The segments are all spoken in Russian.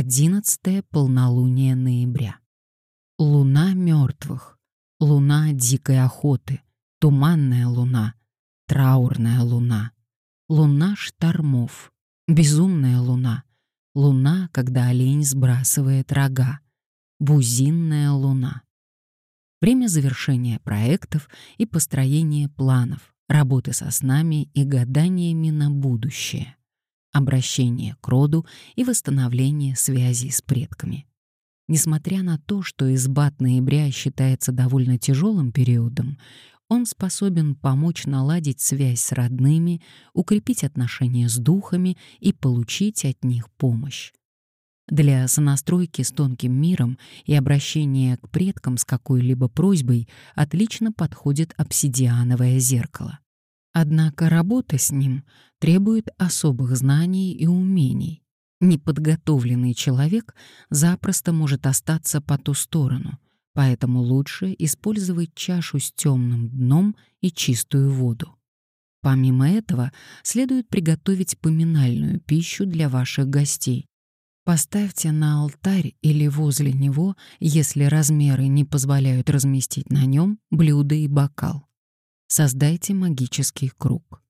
Одиннадцатое полнолуние ноября. Луна мертвых, луна дикой охоты, туманная луна, траурная луна, луна штормов, безумная луна, луна, когда олень сбрасывает рога, бузинная луна. Время завершения проектов и построения планов, работы со снами и гаданиями на будущее обращение к роду и восстановление связей с предками. Несмотря на то, что избат ноября считается довольно тяжелым периодом, он способен помочь наладить связь с родными, укрепить отношения с духами и получить от них помощь. Для сонастройки с тонким миром и обращения к предкам с какой-либо просьбой отлично подходит обсидиановое зеркало. Однако работа с ним требует особых знаний и умений. Неподготовленный человек запросто может остаться по ту сторону, поэтому лучше использовать чашу с темным дном и чистую воду. Помимо этого, следует приготовить поминальную пищу для ваших гостей. Поставьте на алтарь или возле него, если размеры не позволяют разместить на нем блюдо и бокал. Создайте магический круг.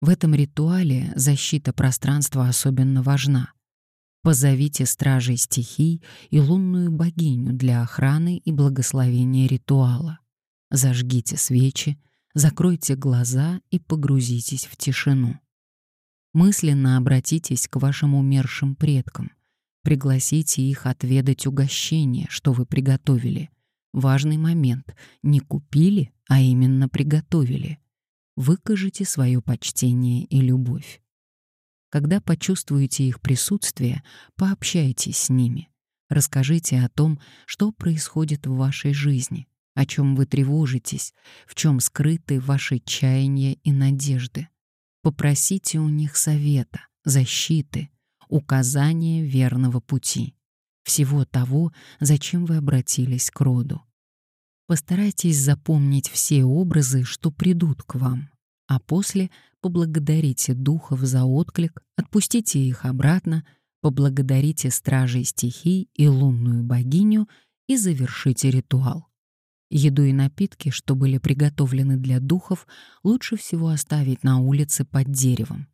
В этом ритуале защита пространства особенно важна. Позовите стражей стихий и лунную богиню для охраны и благословения ритуала. Зажгите свечи, закройте глаза и погрузитесь в тишину. Мысленно обратитесь к вашим умершим предкам. Пригласите их отведать угощение, что вы приготовили. Важный момент. Не купили, а именно приготовили. Выкажите свое почтение и любовь. Когда почувствуете их присутствие, пообщайтесь с ними. Расскажите о том, что происходит в вашей жизни, о чем вы тревожитесь, в чем скрыты ваши чаяния и надежды. Попросите у них совета, защиты, указания верного пути, всего того, зачем вы обратились к роду. Постарайтесь запомнить все образы, что придут к вам, а после поблагодарите духов за отклик, отпустите их обратно, поблагодарите стражей стихий и лунную богиню и завершите ритуал. Еду и напитки, что были приготовлены для духов, лучше всего оставить на улице под деревом.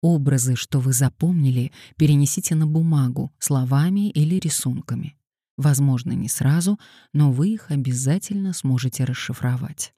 Образы, что вы запомнили, перенесите на бумагу словами или рисунками. Возможно, не сразу, но вы их обязательно сможете расшифровать.